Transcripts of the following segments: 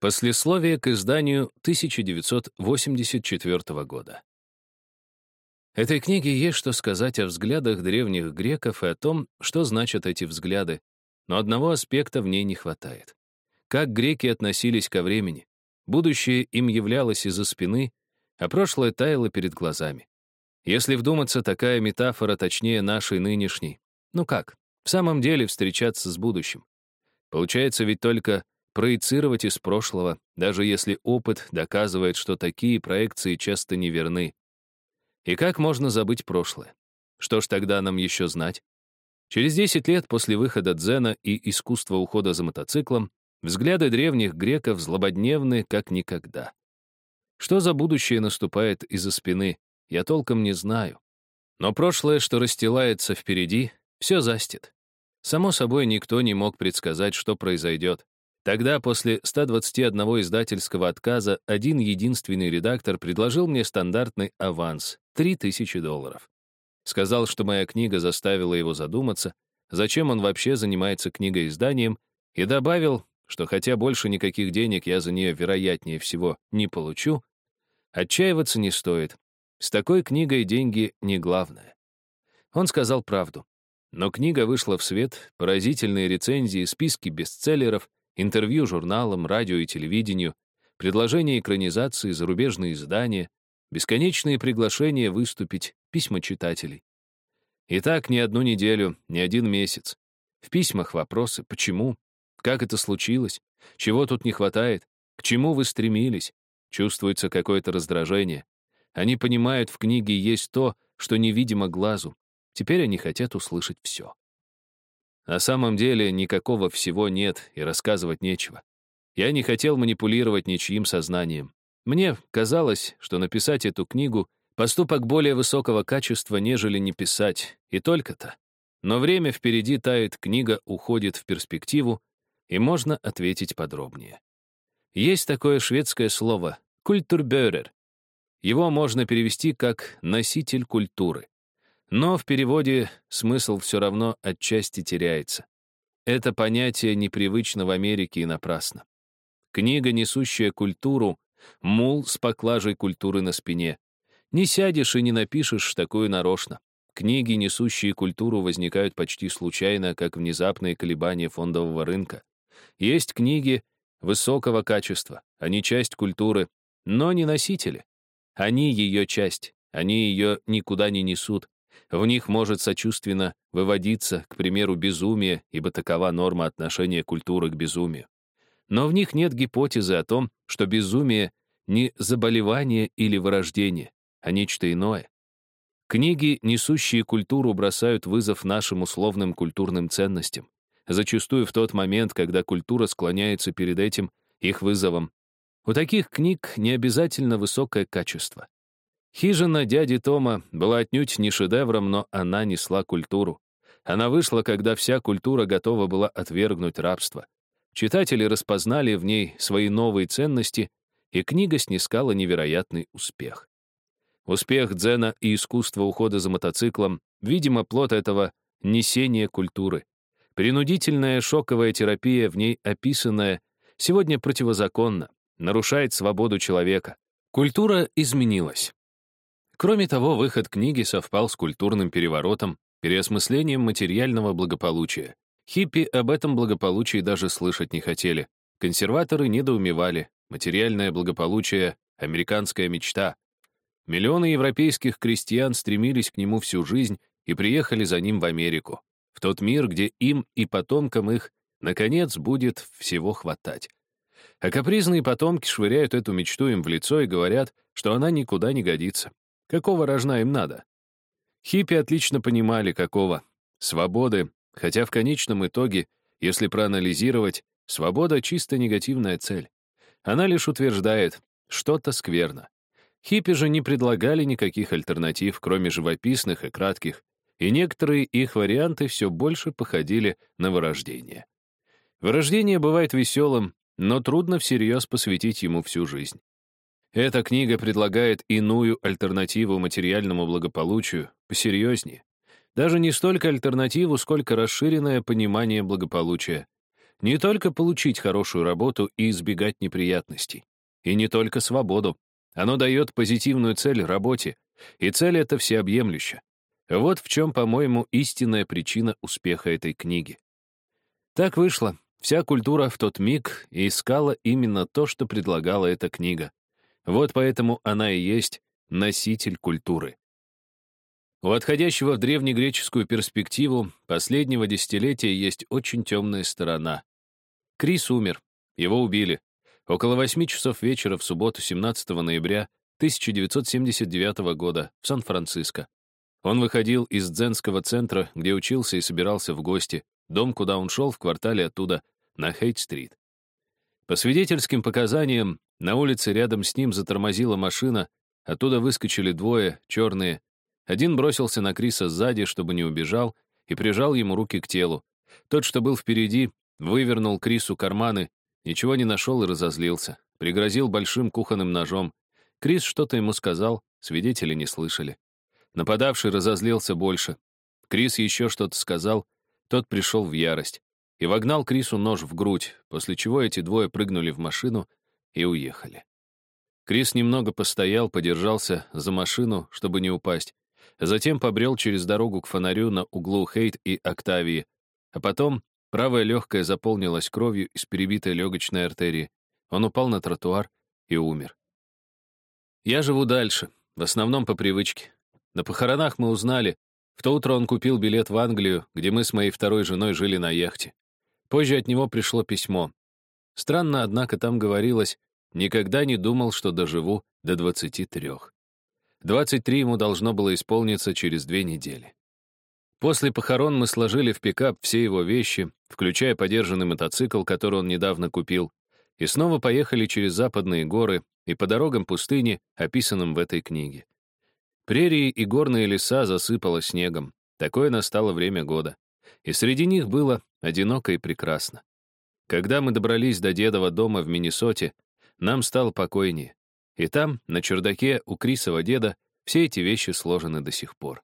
Послесловие к изданию 1984 года. Этой книге есть что сказать о взглядах древних греков и о том, что значат эти взгляды, но одного аспекта в ней не хватает. Как греки относились ко времени. Будущее им являлось из-за спины, а прошлое таяло перед глазами. Если вдуматься, такая метафора точнее нашей нынешней. Ну как, в самом деле встречаться с будущим? Получается ведь только проецировать из прошлого, даже если опыт доказывает, что такие проекции часто неверны. И как можно забыть прошлое? Что ж тогда нам еще знать? Через 10 лет после выхода дзена и искусства ухода за мотоциклом взгляды древних греков злободневны, как никогда. Что за будущее наступает из-за спины, я толком не знаю. Но прошлое, что расстилается впереди, все застит. Само собой, никто не мог предсказать, что произойдет. Тогда, после 121 издательского отказа, один единственный редактор предложил мне стандартный аванс — 3000 долларов. Сказал, что моя книга заставила его задуматься, зачем он вообще занимается книгоизданием, и добавил, что хотя больше никаких денег я за нее, вероятнее всего, не получу, отчаиваться не стоит. С такой книгой деньги не главное. Он сказал правду. Но книга вышла в свет, поразительные рецензии, списки бестселлеров — интервью журналам, радио и телевидению, предложения экранизации, зарубежные издания, бесконечные приглашения выступить, письма читателей. И так ни одну неделю, ни один месяц. В письмах вопросы «почему?», «как это случилось?», «чего тут не хватает?», «к чему вы стремились?», чувствуется какое-то раздражение. Они понимают, в книге есть то, что невидимо глазу. Теперь они хотят услышать все. На самом деле никакого всего нет и рассказывать нечего. Я не хотел манипулировать ничьим сознанием. Мне казалось, что написать эту книгу — поступок более высокого качества, нежели не писать, и только-то. Но время впереди тает, книга уходит в перспективу, и можно ответить подробнее. Есть такое шведское слово «культурберер». Его можно перевести как «носитель культуры». Но в переводе смысл все равно отчасти теряется. Это понятие непривычно в Америке и напрасно. Книга, несущая культуру, мул с поклажей культуры на спине. Не сядешь и не напишешь такое нарочно. Книги, несущие культуру, возникают почти случайно, как внезапные колебания фондового рынка. Есть книги высокого качества, они часть культуры, но не носители. Они ее часть, они ее никуда не несут, в них может сочувственно выводиться, к примеру, безумие, ибо такова норма отношения культуры к безумию. Но в них нет гипотезы о том, что безумие не заболевание или вырождение, а нечто иное. Книги, несущие культуру, бросают вызов нашим условным культурным ценностям, зачастую в тот момент, когда культура склоняется перед этим их вызовом. У таких книг не обязательно высокое качество. Хижина дяди Тома была отнюдь не шедевром, но она несла культуру. Она вышла, когда вся культура готова была отвергнуть рабство. Читатели распознали в ней свои новые ценности, и книга снискала невероятный успех. Успех дзена и искусство ухода за мотоциклом, видимо, плод этого несения культуры. Принудительная шоковая терапия, в ней описанная, сегодня противозаконна, нарушает свободу человека. Культура изменилась. Кроме того, выход книги совпал с культурным переворотом, переосмыслением материального благополучия. Хиппи об этом благополучии даже слышать не хотели. Консерваторы недоумевали. Материальное благополучие — американская мечта. Миллионы европейских крестьян стремились к нему всю жизнь и приехали за ним в Америку, в тот мир, где им и потомкам их, наконец, будет всего хватать. А капризные потомки швыряют эту мечту им в лицо и говорят, что она никуда не годится. Какого рожна им надо? Хиппи отлично понимали, какого. Свободы, хотя в конечном итоге, если проанализировать, свобода — чисто негативная цель. Она лишь утверждает, что-то скверно. Хиппи же не предлагали никаких альтернатив, кроме живописных и кратких, и некоторые их варианты все больше походили на вырождение. Вырождение бывает веселым, но трудно всерьез посвятить ему всю жизнь. Эта книга предлагает иную альтернативу материальному благополучию, посерьезнее. Даже не столько альтернативу, сколько расширенное понимание благополучия. Не только получить хорошую работу и избегать неприятностей. И не только свободу. Оно дает позитивную цель работе, и цель эта всеобъемлюща. Вот в чем, по-моему, истинная причина успеха этой книги. Так вышло. Вся культура в тот миг искала именно то, что предлагала эта книга. Вот поэтому она и есть носитель культуры. У отходящего в древнегреческую перспективу последнего десятилетия есть очень темная сторона. Крис умер, его убили. Около восьми часов вечера в субботу 17 ноября 1979 года в Сан-Франциско. Он выходил из дзенского центра, где учился и собирался в гости, дом, куда он шел в квартале оттуда, на Хейт-стрит. По свидетельским показаниям, на улице рядом с ним затормозила машина, оттуда выскочили двое, черные. Один бросился на Криса сзади, чтобы не убежал, и прижал ему руки к телу. Тот, что был впереди, вывернул Крису карманы, ничего не нашел и разозлился. Пригрозил большим кухонным ножом. Крис что-то ему сказал, свидетели не слышали. Нападавший разозлился больше. Крис еще что-то сказал, тот пришел в ярость и вогнал Крису нож в грудь, после чего эти двое прыгнули в машину и уехали. Крис немного постоял, подержался за машину, чтобы не упасть, затем побрел через дорогу к фонарю на углу Хейт и Октавии, а потом правая легкая заполнилась кровью из перебитой легочной артерии. Он упал на тротуар и умер. Я живу дальше, в основном по привычке. На похоронах мы узнали, в то утро он купил билет в Англию, где мы с моей второй женой жили на яхте. Позже от него пришло письмо. Странно, однако, там говорилось, никогда не думал, что доживу до 23. 23 ему должно было исполниться через две недели. После похорон мы сложили в пикап все его вещи, включая подержанный мотоцикл, который он недавно купил, и снова поехали через западные горы и по дорогам пустыни, описанным в этой книге. Прерии и горные леса засыпало снегом. Такое настало время года. И среди них было одиноко и прекрасно. Когда мы добрались до дедова дома в Миннесоте, нам стало покойнее. И там, на чердаке у Крисова деда, все эти вещи сложены до сих пор.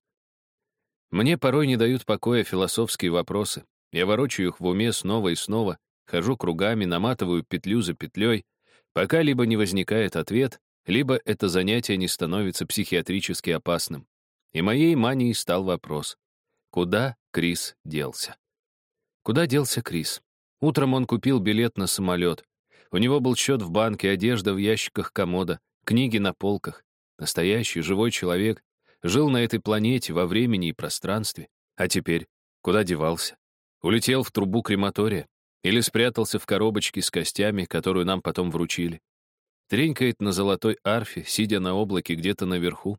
Мне порой не дают покоя философские вопросы. Я ворочаю их в уме снова и снова, хожу кругами, наматываю петлю за петлей, пока либо не возникает ответ, либо это занятие не становится психиатрически опасным. И моей манией стал вопрос, куда Крис делся? Куда делся Крис? Утром он купил билет на самолет. У него был счет в банке, одежда в ящиках комода, книги на полках. Настоящий, живой человек. Жил на этой планете во времени и пространстве. А теперь куда девался? Улетел в трубу крематория? Или спрятался в коробочке с костями, которую нам потом вручили? Тренькает на золотой арфе, сидя на облаке где-то наверху?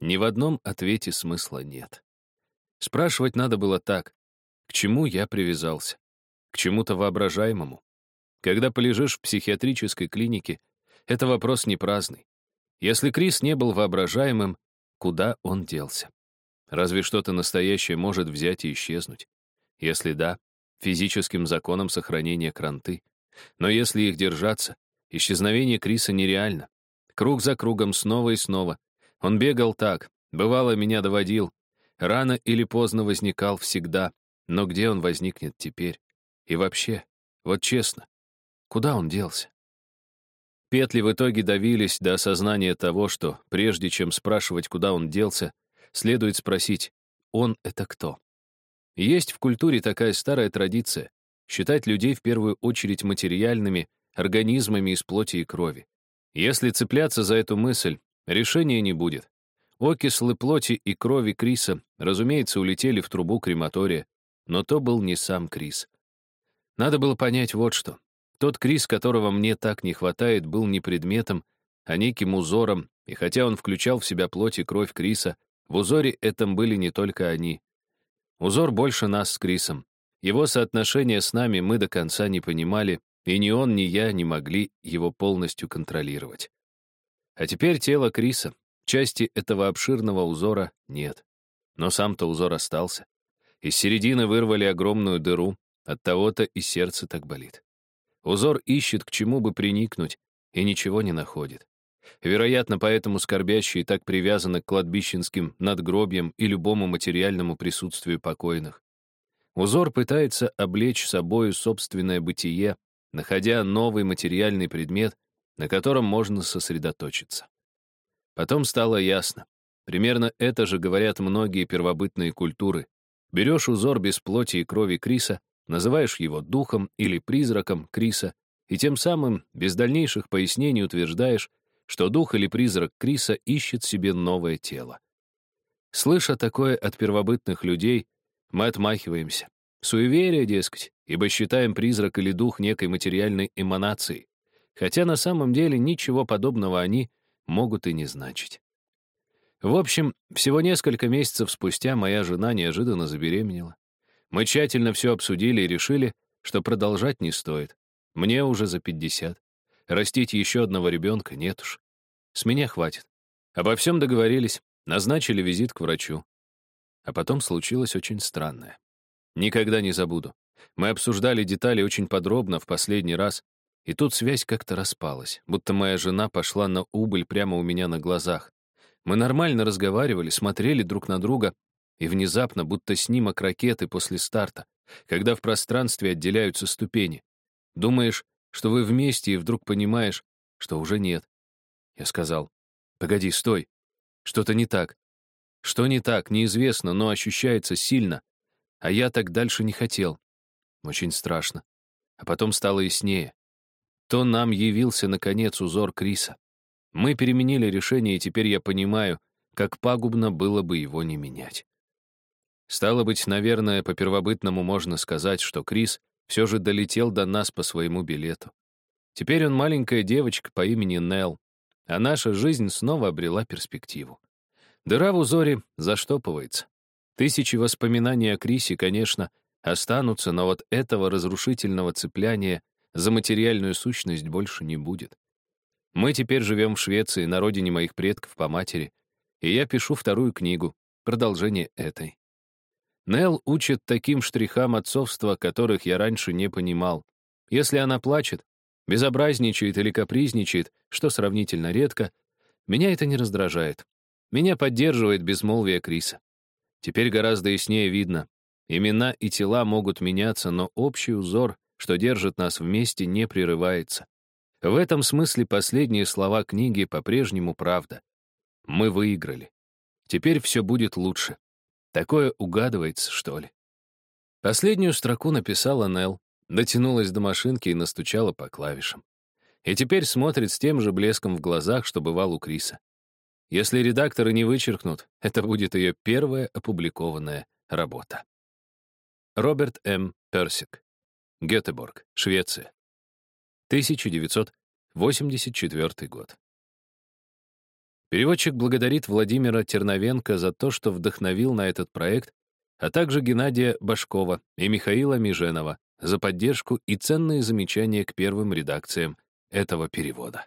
Ни в одном ответе смысла нет. Спрашивать надо было так. К чему я привязался? К чему-то воображаемому? Когда полежишь в психиатрической клинике, это вопрос не праздный. Если Крис не был воображаемым, куда он делся? Разве что-то настоящее может взять и исчезнуть? Если да, физическим законом сохранения кранты. Но если их держаться, исчезновение Криса нереально. Круг за кругом снова и снова. Он бегал так, бывало, меня доводил. Рано или поздно возникал всегда. Но где он возникнет теперь? И вообще, вот честно, куда он делся? Петли в итоге давились до осознания того, что, прежде чем спрашивать, куда он делся, следует спросить, он — это кто? Есть в культуре такая старая традиция — считать людей в первую очередь материальными, организмами из плоти и крови. Если цепляться за эту мысль, решения не будет. Окислы плоти и крови Криса, разумеется, улетели в трубу крематория, но то был не сам Крис. Надо было понять вот что. Тот Крис, которого мне так не хватает, был не предметом, а неким узором, и хотя он включал в себя плоть и кровь Криса, в узоре этом были не только они. Узор больше нас с Крисом. Его соотношение с нами мы до конца не понимали, и ни он, ни я не могли его полностью контролировать. А теперь тело Криса, части этого обширного узора, нет. Но сам-то узор остался. Из середины вырвали огромную дыру, от того-то и сердце так болит. Узор ищет, к чему бы приникнуть, и ничего не находит. Вероятно, поэтому скорбящие так привязаны к кладбищенским надгробьям и любому материальному присутствию покойных. Узор пытается облечь собою собственное бытие, находя новый материальный предмет, на котором можно сосредоточиться. Потом стало ясно. Примерно это же говорят многие первобытные культуры. Берешь узор без плоти и крови Криса, называешь его духом или призраком Криса, и тем самым, без дальнейших пояснений, утверждаешь, что дух или призрак Криса ищет себе новое тело. Слыша такое от первобытных людей, мы отмахиваемся. Суеверие, дескать, ибо считаем призрак или дух некой материальной эманацией, хотя на самом деле ничего подобного они могут и не значить. В общем, всего несколько месяцев спустя моя жена неожиданно забеременела. Мы тщательно все обсудили и решили, что продолжать не стоит. Мне уже за 50. Растить еще одного ребенка нет уж. С меня хватит. Обо всем договорились, назначили визит к врачу. А потом случилось очень странное. Никогда не забуду. Мы обсуждали детали очень подробно в последний раз, и тут связь как-то распалась, будто моя жена пошла на убыль прямо у меня на глазах. Мы нормально разговаривали, смотрели друг на друга, и внезапно, будто снимок ракеты после старта, когда в пространстве отделяются ступени. Думаешь, что вы вместе, и вдруг понимаешь, что уже нет. Я сказал, «Погоди, стой. Что-то не так. Что не так, неизвестно, но ощущается сильно. А я так дальше не хотел. Очень страшно. А потом стало яснее. То нам явился, наконец, узор Криса. Мы переменили решение, и теперь я понимаю, как пагубно было бы его не менять. Стало быть, наверное, по первобытному можно сказать, что Крис все же долетел до нас по своему билету. Теперь он маленькая девочка по имени Нелл, а наша жизнь снова обрела перспективу. Дыра в узоре заштопывается. Тысячи воспоминаний о Крисе, конечно, останутся, но вот этого разрушительного цепляния за материальную сущность больше не будет. Мы теперь живем в Швеции, на родине моих предков по матери, и я пишу вторую книгу, продолжение этой. Нелл учит таким штрихам отцовства, которых я раньше не понимал. Если она плачет, безобразничает или капризничает, что сравнительно редко, меня это не раздражает. Меня поддерживает безмолвие Криса. Теперь гораздо яснее видно. Имена и тела могут меняться, но общий узор, что держит нас вместе, не прерывается. В этом смысле последние слова книги по-прежнему правда. Мы выиграли. Теперь все будет лучше. Такое угадывается, что ли. Последнюю строку написала Нелл, дотянулась до машинки и настучала по клавишам. И теперь смотрит с тем же блеском в глазах, что бывал у Криса. Если редакторы не вычеркнут, это будет ее первая опубликованная работа. Роберт М. Персик. Гетеборг, Швеция. 1984 год. Переводчик благодарит Владимира Терновенко за то, что вдохновил на этот проект, а также Геннадия Башкова и Михаила Миженова за поддержку и ценные замечания к первым редакциям этого перевода.